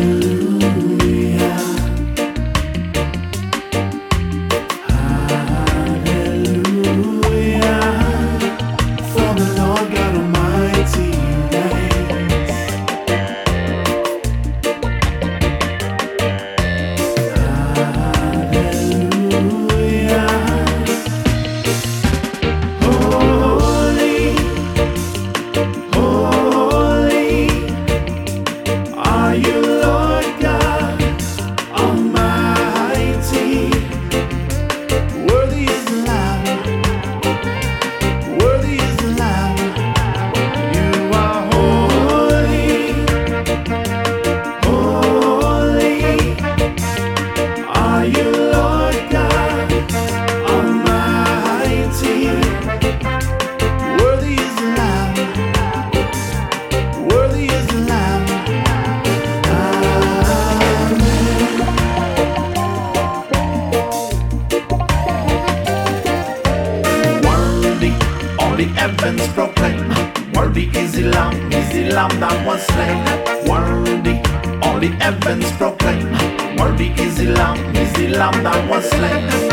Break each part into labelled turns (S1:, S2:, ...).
S1: Bye. the heavens proclaim. Worthy is the Lamb, is the Lamb that was slain.
S2: Worthy, all the heavens proclaim. Worthy is the Lamb, is the Lamb that was slain.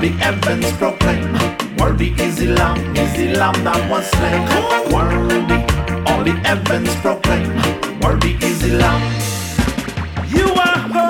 S1: All the heavens proclaim. Worthy is the Lamb, is the Lamb that was slain. Worthy, all the heavens proclaim. Worthy is the Lamb.
S2: You are holy,